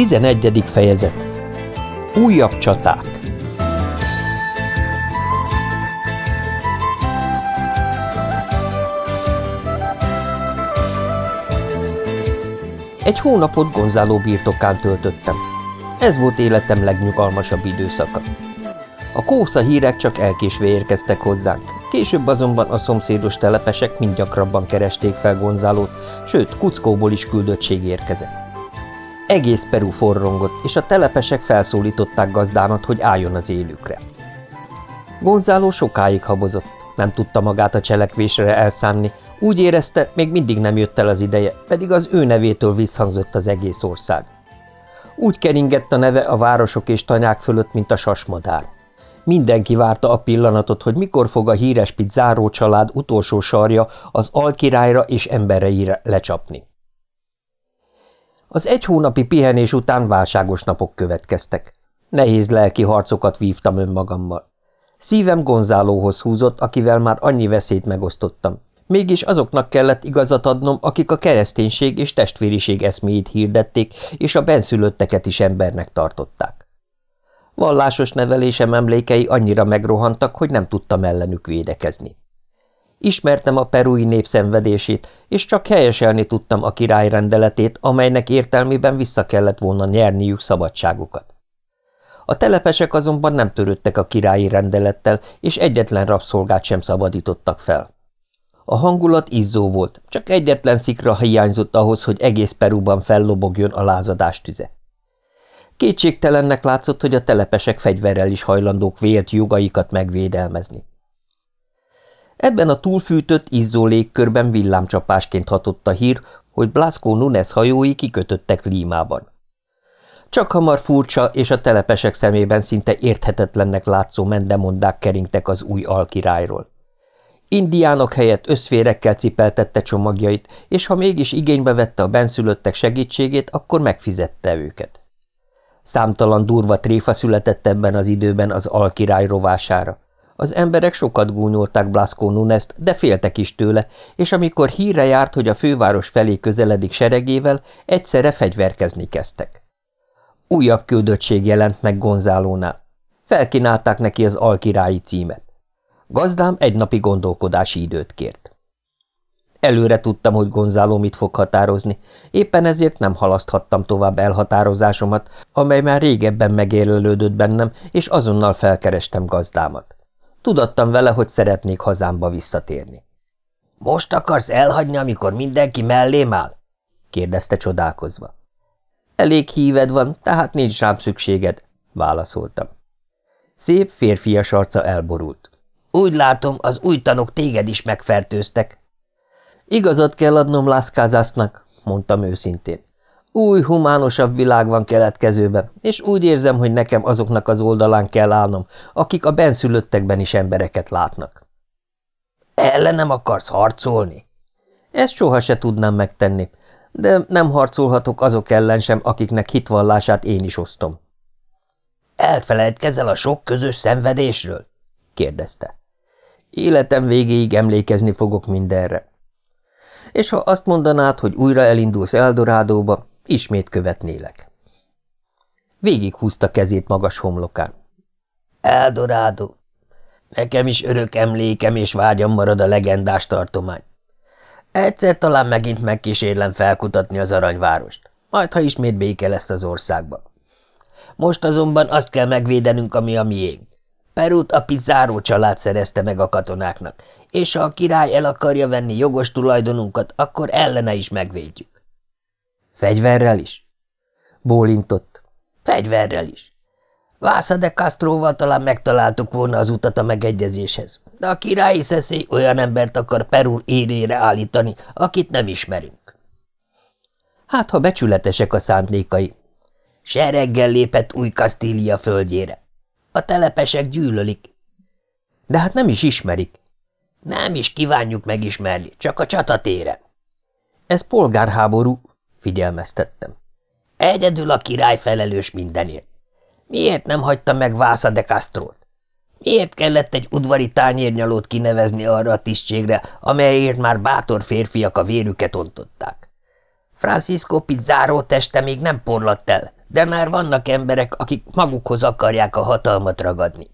11. fejezet Újabb csaták Egy hónapot Gonzáló birtokán töltöttem. Ez volt életem legnyugalmasabb időszaka. A kósza hírek csak elkésve érkeztek hozzánk, később azonban a szomszédos telepesek mind gyakrabban keresték fel Gonzálót, sőt, Kuckóból is küldöttség érkezett. Egész Peru forrongott, és a telepesek felszólították gazdámat, hogy álljon az élükre. Gonzáló sokáig habozott, nem tudta magát a cselekvésre elszánni, úgy érezte, még mindig nem jött el az ideje, pedig az ő nevétől visszhangzott az egész ország. Úgy keringett a neve a városok és tanyák fölött, mint a sasmadár. Mindenki várta a pillanatot, hogy mikor fog a híres pizzáró család utolsó sarja az alkirályra és embereire lecsapni. Az egy hónapi pihenés után válságos napok következtek. Nehéz lelki harcokat vívtam önmagammal. Szívem Gonzálóhoz húzott, akivel már annyi veszélyt megosztottam. Mégis azoknak kellett igazat adnom, akik a kereszténység és testvériség eszméjét hirdették, és a benszülötteket is embernek tartották. Vallásos nevelésem emlékei annyira megrohantak, hogy nem tudtam ellenük védekezni. Ismertem a perui népszenvedését, és csak helyeselni tudtam a király rendeletét, amelynek értelmében vissza kellett volna nyerniük szabadságukat. A telepesek azonban nem törődtek a királyi rendelettel, és egyetlen rabszolgát sem szabadítottak fel. A hangulat izzó volt, csak egyetlen szikra hiányzott ahhoz, hogy egész Peruban fellobogjon a lázadás tüze. Kétségtelennek látszott, hogy a telepesek fegyverrel is hajlandók vélt jogaikat megvédelmezni. Ebben a túlfűtött, izzó légkörben villámcsapásként hatott a hír, hogy Blasco Nunes hajói kikötöttek Límában. Csak hamar furcsa és a telepesek szemében szinte érthetetlennek látszó mendemondák keringtek az új alkirályról. Indiánok helyett összférekkel cipeltette csomagjait, és ha mégis igénybe vette a benszülöttek segítségét, akkor megfizette őket. Számtalan durva tréfa született ebben az időben az alkirály rovására. Az emberek sokat gúnyolták Blasco Nunest, de féltek is tőle, és amikor híre járt, hogy a főváros felé közeledik seregével, egyszerre fegyverkezni kezdtek. Újabb küldöttség jelent meg Gonzálónál. Felkínálták neki az alkirályi címet. Gazdám egy napi gondolkodási időt kért. Előre tudtam, hogy Gonzáló mit fog határozni, éppen ezért nem halaszthattam tovább elhatározásomat, amely már régebben megérlelődött bennem, és azonnal felkerestem gazdámat. Tudattam vele, hogy szeretnék hazámba visszatérni. – Most akarsz elhagyni, amikor mindenki mellém áll? – kérdezte csodálkozva. – Elég híved van, tehát nincs rám szükséged – válaszoltam. Szép férfias arca elborult. – Úgy látom, az új tanok téged is megfertőztek. – Igazat kell adnom Lászkázásznak – mondtam őszintén. Új, humánosabb világ van keletkezőben, és úgy érzem, hogy nekem azoknak az oldalán kell állnom, akik a benszülöttekben is embereket látnak. Ellenem akarsz harcolni? Ezt soha se tudnám megtenni, de nem harcolhatok azok ellen sem, akiknek hitvallását én is osztom. Elfelejtkezel a sok közös szenvedésről? kérdezte. Életem végéig emlékezni fogok mindenre. És ha azt mondanád, hogy újra elindulsz Eldorádóba, Ismét követnélek. Végig húzta kezét magas homlokán. Eldorádó! Nekem is örök emlékem és vágyam marad a legendás tartomány. Egyszer talán megint megkísérlem felkutatni az aranyvárost, majd ha ismét béke lesz az országban. Most azonban azt kell megvédenünk, ami a miénk. Perút a Pizarro család szerezte meg a katonáknak, és ha a király el akarja venni jogos tulajdonunkat, akkor ellene is megvédjük. Fegyverrel is? Bólintott. Fegyverrel is. Vásza de Castroval talán megtaláltuk volna az utat a megegyezéshez, de a királyi szeszély olyan embert akar Perú érére állítani, akit nem ismerünk. Hát, ha becsületesek a szándékai. Sereggel lépett új Kastília földjére. A telepesek gyűlölik. De hát nem is ismerik. Nem is kívánjuk megismerni, csak a csatatéren. Ez polgárháború, figyelmeztettem. Egyedül a király felelős mindenért. Miért nem hagyta meg Vásza de Castrót? Miért kellett egy udvari tányérnyalót kinevezni arra a tisztségre, amelyért már bátor férfiak a vérüket ontották? Francisco Pizzáró teste még nem porlatt el, de már vannak emberek, akik magukhoz akarják a hatalmat ragadni.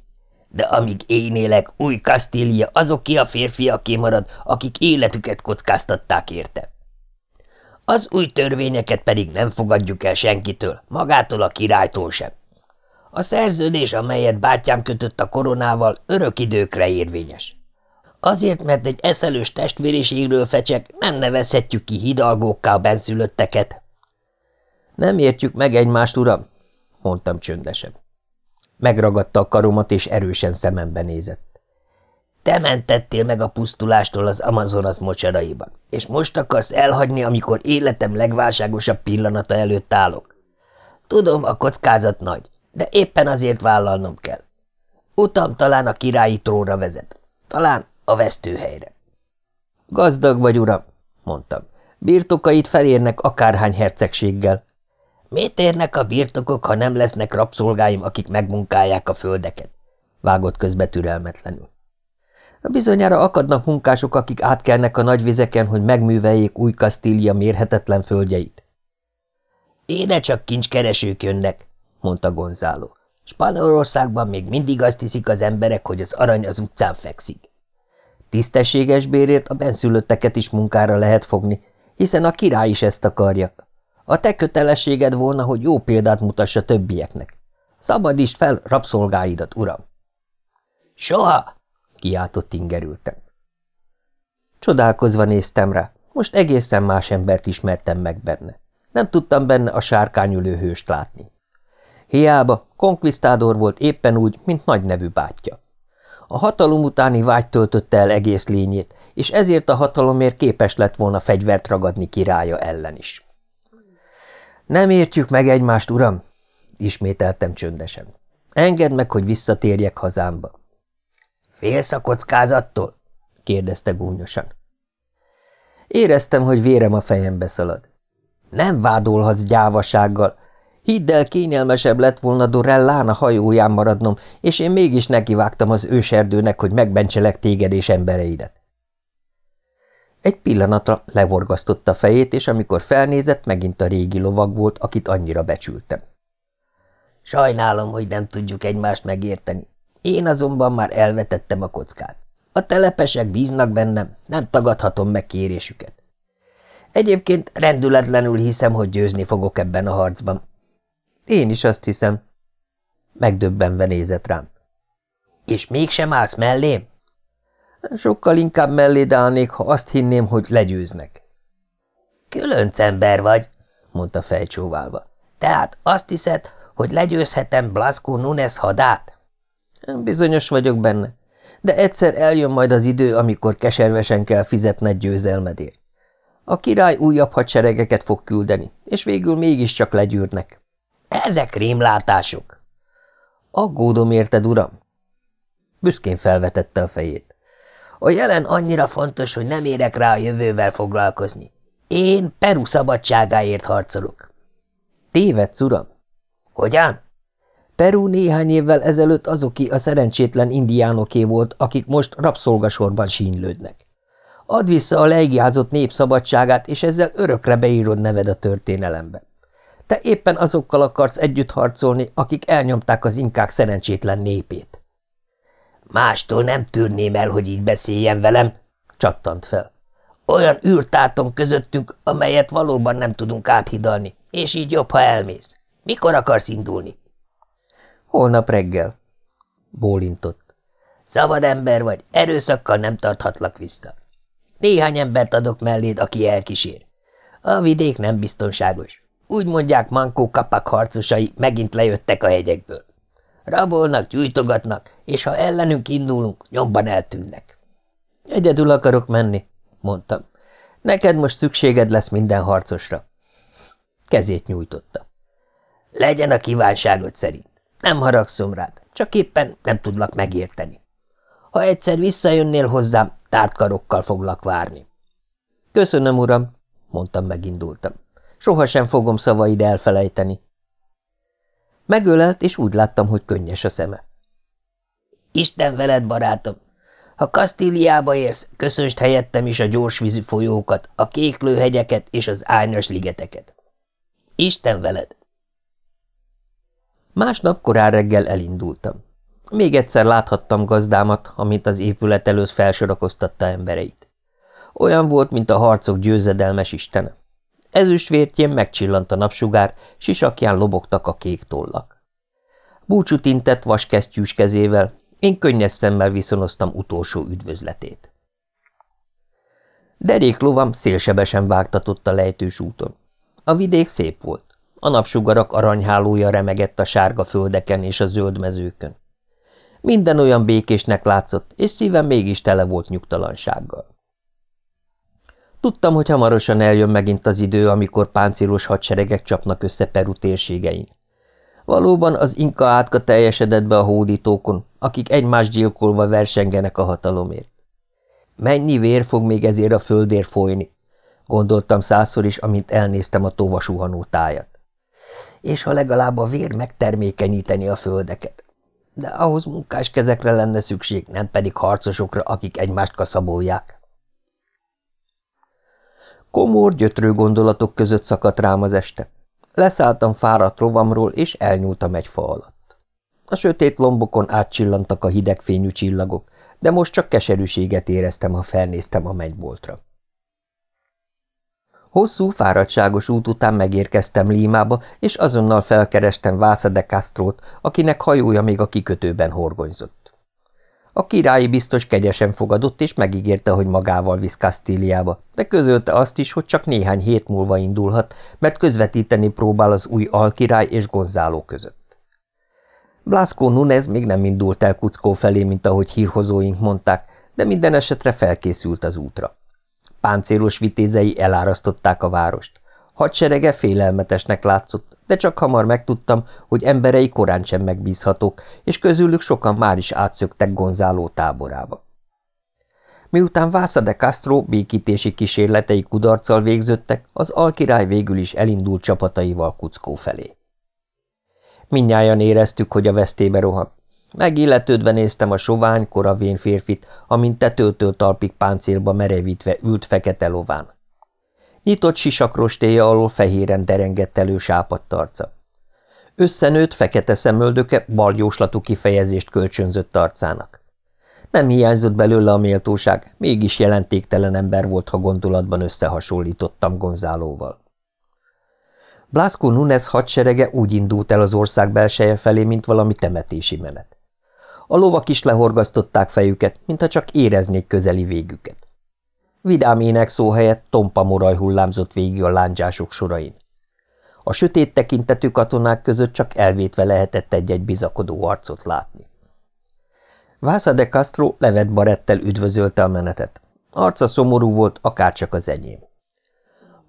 De amíg én élek, új Kastília azoké a férfiaké marad, akik életüket kockáztatták érte. Az új törvényeket pedig nem fogadjuk el senkitől, magától a királytól sem. A szerződés, amelyet bátyám kötött a koronával, örök időkre érvényes. Azért, mert egy eszelős testvériségről fecsek, nem nevezhetjük ki hidalgókká a benszülötteket. Nem értjük meg egymást, uram, mondtam csöndesen. Megragadta a karomat, és erősen szemembe nézett. Te mentettél meg a pusztulástól az Amazonas mocsaraiban, és most akarsz elhagyni, amikor életem legválságosabb pillanata előtt állok. Tudom, a kockázat nagy, de éppen azért vállalnom kell. Utam talán a királyi trónra vezet, talán a vesztőhelyre. Gazdag vagy, uram, mondtam. Birtokait felérnek akárhány hercegséggel. Mit érnek a birtokok, ha nem lesznek rabszolgáim, akik megmunkálják a földeket? Vágott közbe türelmetlenül. Bizonyára akadnak munkások, akik átkelnek a nagy vizeken, hogy megműveljék új Kastília mérhetetlen földjeit. Éne csak kincskeresők jönnek, mondta Gonzáló. Spanyolországban még mindig azt hiszik az emberek, hogy az arany az utcán fekszik. Tisztességes bérért a benszülötteket is munkára lehet fogni, hiszen a király is ezt akarja. A te kötelességed volna, hogy jó példát mutassa többieknek. Szabadítsd fel rabszolgáidat, uram! Soha! Kiáltott ingerülten. Csodálkozva néztem rá, most egészen más embert ismertem meg benne. Nem tudtam benne a sárkányülő hőst látni. Hiába, konkvisztádor volt éppen úgy, mint nagynevű bátyja. A hatalom utáni vágy töltötte el egész lényét, és ezért a hatalomért képes lett volna fegyvert ragadni királya ellen is. Nem értjük meg egymást, uram, ismételtem csöndesen. Engedd meg, hogy visszatérjek hazámba. Félsz a kockázattól? kérdezte gúnyosan. Éreztem, hogy vérem a fejembe szalad. Nem vádolhatsz gyávasággal. Hidd el, kényelmesebb lett volna Dorellán a hajóján maradnom, és én mégis nekivágtam az őserdőnek, hogy megbencselek téged és embereidet. Egy pillanatra levorgasztotta fejét, és amikor felnézett, megint a régi lovag volt, akit annyira becsültem. Sajnálom, hogy nem tudjuk egymást megérteni. Én azonban már elvetettem a kockát. A telepesek bíznak bennem, nem tagadhatom meg kérésüket. Egyébként rendületlenül hiszem, hogy győzni fogok ebben a harcban. Én is azt hiszem. Megdöbbenve nézett rám. És mégsem állsz mellém? Sokkal inkább mellé állnék, ha azt hinném, hogy legyőznek. Különc ember vagy, mondta fejcsóválva. Tehát azt hiszed, hogy legyőzhetem Blasco Nunes hadát? Bizonyos vagyok benne, de egyszer eljön majd az idő, amikor keservesen kell fizetned győzelmedért. A király újabb hadseregeket fog küldeni, és végül mégiscsak legyűrnek. Ezek rémlátások. Aggódom érted, uram? Büszkén felvetette a fejét. A jelen annyira fontos, hogy nem érek rá a jövővel foglalkozni. Én Peru szabadságáért harcolok. Tévedsz, uram? Hogyan? Peru néhány évvel ezelőtt azoki a szerencsétlen indiánoké volt, akik most rabszolgasorban sínylődnek. Add vissza a leigjázott nép szabadságát, és ezzel örökre beírod neved a történelembe. Te éppen azokkal akarsz együtt harcolni, akik elnyomták az inkák szerencsétlen népét. Mástól nem tűrném el, hogy így beszéljen velem, csattant fel. Olyan űrtáton közöttünk, amelyet valóban nem tudunk áthidalni, és így jobb, ha elmész. Mikor akarsz indulni? Holnap reggel. Bólintott. Szabad ember vagy, erőszakkal nem tarthatlak vissza. Néhány embert adok melléd, aki elkísér. A vidék nem biztonságos. Úgy mondják, Mankó kapak harcosai megint lejöttek a hegyekből. Rabolnak, gyújtogatnak, és ha ellenünk indulunk, nyomban eltűnnek. Egyedül akarok menni, mondtam. Neked most szükséged lesz minden harcosra. Kezét nyújtotta. Legyen a kívánságod szerint. Nem haragszom rád, csak éppen nem tudlak megérteni. Ha egyszer visszajönnél hozzám, tártkarokkal foglak várni. Köszönöm, uram, mondtam, megindultam. Sohasem fogom szavaid elfelejteni. Megölelt, és úgy láttam, hogy könnyes a szeme. Isten veled, barátom! Ha Kastíliába érsz, köszönst helyettem is a gyorsvízű folyókat, a kéklő hegyeket és az árnyas ligeteket. Isten veled! Másnap korán reggel elindultam. Még egyszer láthattam gazdámat, amint az épület előtt felsorakoztatta embereit. Olyan volt, mint a harcok győzedelmes istene. Ezüstvértjén megcsillant a napsugár, sisakján lobogtak a kék tollak. Búcsút intett vaskesztyűs kezével, én könnyes szemmel viszonoztam utolsó üdvözletét. Derék lovam szélsebesen vágtatott a lejtős úton. A vidék szép volt. A napsugarak aranyhálója remegett a sárga földeken és a zöld mezőkön. Minden olyan békésnek látszott, és szívem mégis tele volt nyugtalansággal. Tudtam, hogy hamarosan eljön megint az idő, amikor páncélos hadseregek csapnak össze Peru térségein. Valóban az inka átka teljesedett be a hódítókon, akik egymást gyilkolva versengenek a hatalomért. Mennyi vér fog még ezért a földér folyni? Gondoltam százszor is, amint elnéztem a tovasuhanó tájat. És ha legalább a vér megtermékenyíteni a földeket. De ahhoz munkás kezekre lenne szükség, nem pedig harcosokra, akik egymást kaszabolják. Komor, gyötrő gondolatok között szakadt rám az este. Leszálltam fáradt rovamról, és elnyúltam egy fa alatt. A sötét lombokon átcsillantak a hidegfényű csillagok, de most csak keserűséget éreztem, ha felnéztem a mennyboltra. Hosszú, fáradtságos út után megérkeztem Límába, és azonnal felkerestem Vásza de Castrót, akinek hajója még a kikötőben horgonyzott. A királyi biztos kegyesen fogadott, és megígérte, hogy magával visz Kastíliába, de közölte azt is, hogy csak néhány hét múlva indulhat, mert közvetíteni próbál az új alkirály és Gonzáló között. Blasco Nunez még nem indult el Kuckó felé, mint ahogy hírhozóink mondták, de minden esetre felkészült az útra. Páncélos vitézei elárasztották a várost. Hadserege félelmetesnek látszott, de csak hamar megtudtam, hogy emberei korán sem megbízhatók, és közülük sokan már is átszöktek Gonzáló táborába. Miután Vásza de Castro békítési kísérletei kudarccal végződtek, az alkirály végül is elindult csapataival Kuckó felé. Mindnyájan éreztük, hogy a vesztébe rohan. Megilletődve néztem a sovány, koravén férfit, amint tetőtől talpig páncélba merevítve ült fekete lován. Nyitott sisakrostéja alól fehéren derengett elő sápadt arca. Összenőtt fekete szemöldöke baljóslatú kifejezést kölcsönzött arcának. Nem hiányzott belőle a méltóság, mégis jelentéktelen ember volt, ha gondolatban összehasonlítottam Gonzálóval. Blasco Nunes hadserege úgy indult el az ország belseje felé, mint valami temetési menet. A lovak is lehorgasztották fejüket, mintha csak éreznék közeli végüket. Vidám ének szó helyett tompa moraj hullámzott végig a lándzsások sorain. A sötét tekintetű katonák között csak elvétve lehetett egy-egy bizakodó arcot látni. Vásza de Castro levet barettel üdvözölte a menetet. Arca szomorú volt, akárcsak az enyém.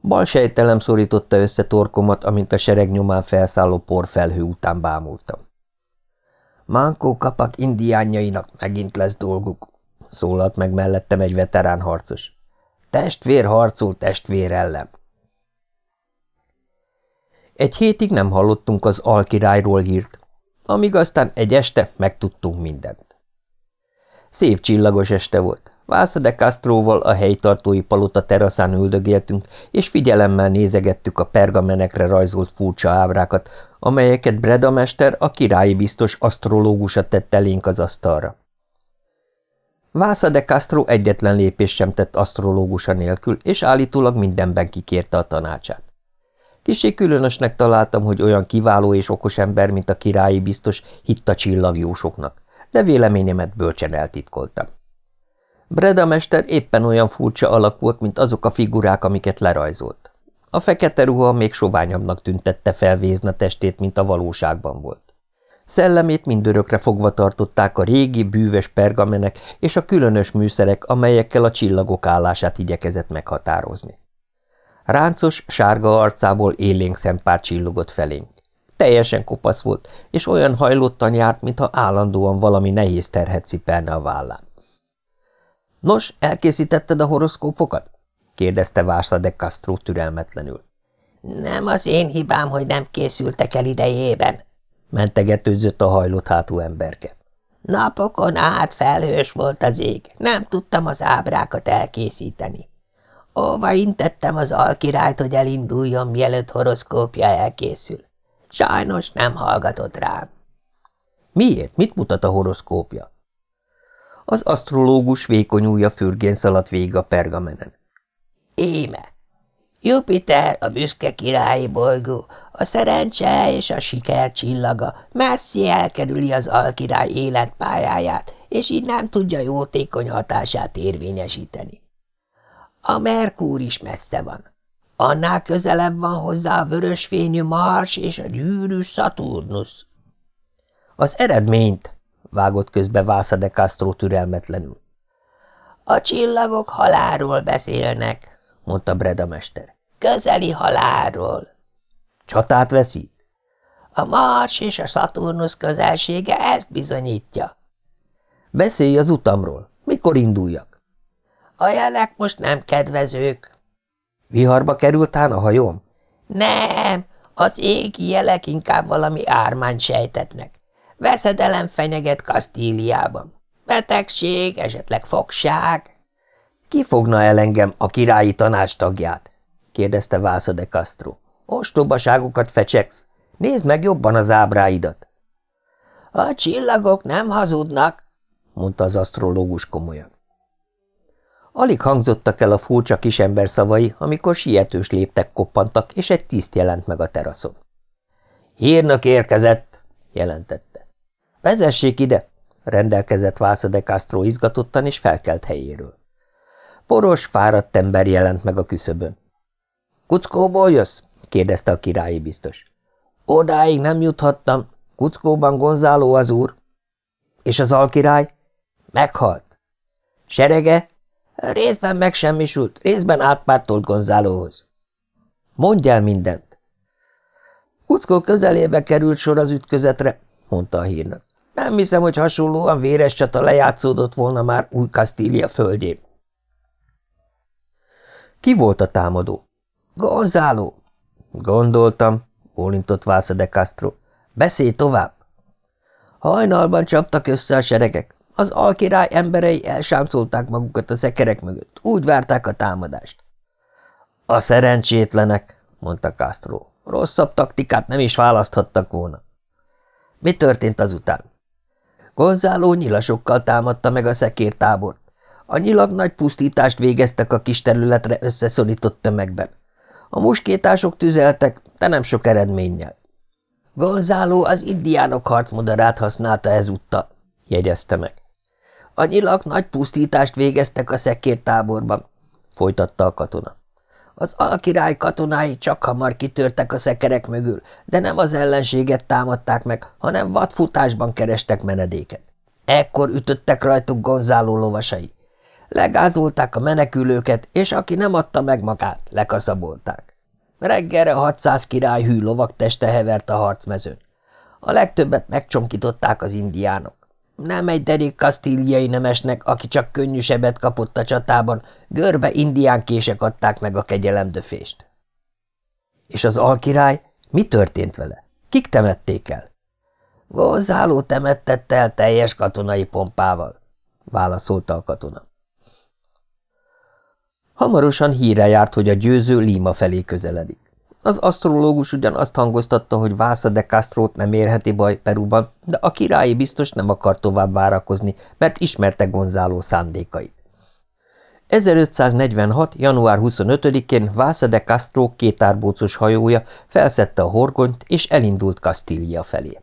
Bal sejtelem szorította össze torkomat, amint a sereg nyomán felszálló porfelhő után bámultam. Mánkó kapak indiánjainak megint lesz dolguk, szólalt meg mellettem egy veterán harcos. Testvér harcol testvér ellen. Egy hétig nem hallottunk az alkirályról hírt, amíg aztán egy este megtudtunk mindent. Szép csillagos este volt. Vásza de Castroval a helytartói palota teraszán üldögéltünk, és figyelemmel nézegettük a pergamenekre rajzolt furcsa ábrákat, amelyeket Breda mester, a királyi biztos asztrológusa tett elénk az asztalra. Vásza de Castro egyetlen lépés sem tett asztrológusa nélkül, és állítólag mindenben kikérte a tanácsát. Kisé különösnek találtam, hogy olyan kiváló és okos ember, mint a királyi biztos, hitt a csillagjósoknak, de véleményemet bölcsen eltitkoltam. Breda mester éppen olyan furcsa alak volt, mint azok a figurák, amiket lerajzolt. A fekete ruha még soványabbnak tüntette fel Vézna testét, mint a valóságban volt. Szellemét mindörökre fogva tartották a régi, bűves pergamenek és a különös műszerek, amelyekkel a csillagok állását igyekezett meghatározni. Ráncos, sárga arcából élénk szempár csillogott felénk. Teljesen kopasz volt, és olyan hajlottan járt, mintha állandóan valami nehéz terhet cipelne a vállán. – Nos, elkészítetted a horoszkópokat? – kérdezte Vásza de Castro türelmetlenül. – Nem az én hibám, hogy nem készültek el idejében mentegetőzött a hajlott hátú emberke. Napokon át felhős volt az ég, nem tudtam az ábrákat elkészíteni. Óva intettem az alkirályt, hogy elinduljon, mielőtt horoszkópja elkészül. Sajnos nem hallgatott rám. Miért? Mit mutat a horoszkópja? Az asztrológus vékony ujja fürgén szaladt végig a pergamenen. Íme, Jupiter, a büszke királyi bolygó, a szerencse és a siker csillaga messzi elkerüli az alkirály életpályáját, és így nem tudja jótékony hatását érvényesíteni. A Merkúr is messze van. Annál közelebb van hozzá a vörösfényű Mars és a gyűrűs Saturnus. Az eredményt, vágott közbe Vásza de Castro türelmetlenül. A csillagok halálról beszélnek, mondta Breda mester. Közeli halálról. Csatát veszít? A Mars és a Saturnus közelsége ezt bizonyítja. Beszélj az utamról. Mikor induljak? A jelek most nem kedvezők. Viharba kerültán a hajóm? Nem, az égi jelek inkább valami ármány sejtetnek. Veszedelem fenyeget Kasztíliában. Betegség, esetleg fogság. Ki fogna el engem a királyi tanács tagját? kérdezte Vásza de Castro. Ostobaságokat fecseksz. Nézd meg jobban az ábráidat. A csillagok nem hazudnak, mondta az asztrológus komolyan. Alig hangzottak el a furcsa kisember szavai, amikor sietős léptek koppantak, és egy tiszt jelent meg a teraszon. Hírnök érkezett, jelentette. Vezessék ide, rendelkezett Vásza de Castro izgatottan, és felkelt helyéről. Poros, fáradt ember jelent meg a küszöbön. Kuckóból jössz? kérdezte a királyi biztos. Odáig nem juthattam. Kuckóban Gonzáló az úr. És az alkirály? Meghalt. Serege? Részben megsemmisült, részben átpártolt Gonzálóhoz. Mondj el mindent. Kuckó közelébe került sor az ütközetre, mondta a hírnök. Nem hiszem, hogy hasonlóan véres csata lejátszódott volna már új Kastília földjén. Ki volt a támadó? Gonzáló. Gondoltam, bólintott Vásza de Castro. Beszélj tovább. Hajnalban csaptak össze a seregek. Az alkirály emberei elsáncolták magukat a szekerek mögött. Úgy várták a támadást. A szerencsétlenek, mondta Castro. Rosszabb taktikát nem is választhattak volna. Mi történt azután? Gonzáló nyilasokkal támadta meg a szekértábort. A nyilak nagy pusztítást végeztek a kis területre összeszorított tömegben. A muskétások tüzeltek, de nem sok eredménnyel. Gonzáló az indiánok harcmodarát használta ezúttal, jegyezte meg. A nyilak nagy pusztítást végeztek a szekértáborban, folytatta a katona. Az alkirály katonái csak hamar kitörtek a szekerek mögül, de nem az ellenséget támadták meg, hanem vadfutásban kerestek menedéket. Ekkor ütöttek rajtuk Gonzáló lovasai. Legázolták a menekülőket, és aki nem adta meg magát, lekaszabolták. Reggelre 600 király hű lovak teste hevert a harcmezőn. A legtöbbet megcsonkították az indiánok. Nem egy derék kasztíliai nemesnek, aki csak könnyű sebet kapott a csatában, görbe indián kések adták meg a kegyelemdöfést. És az alkirály? Mi történt vele? Kik temették el? Gonzáló temettette el teljes katonai pompával, válaszolta a katona. Hamarosan híre járt, hogy a győző Líma felé közeledik. Az asztrológus ugyan azt hangoztatta, hogy Vásza de Castrót nem érheti baj Peruban, de a királyi biztos nem akar tovább várakozni, mert ismerte Gonzáló szándékait. 1546. január 25-én Vásza de Castro kétárbócos hajója felszette a horgonyt és elindult Kastília felé.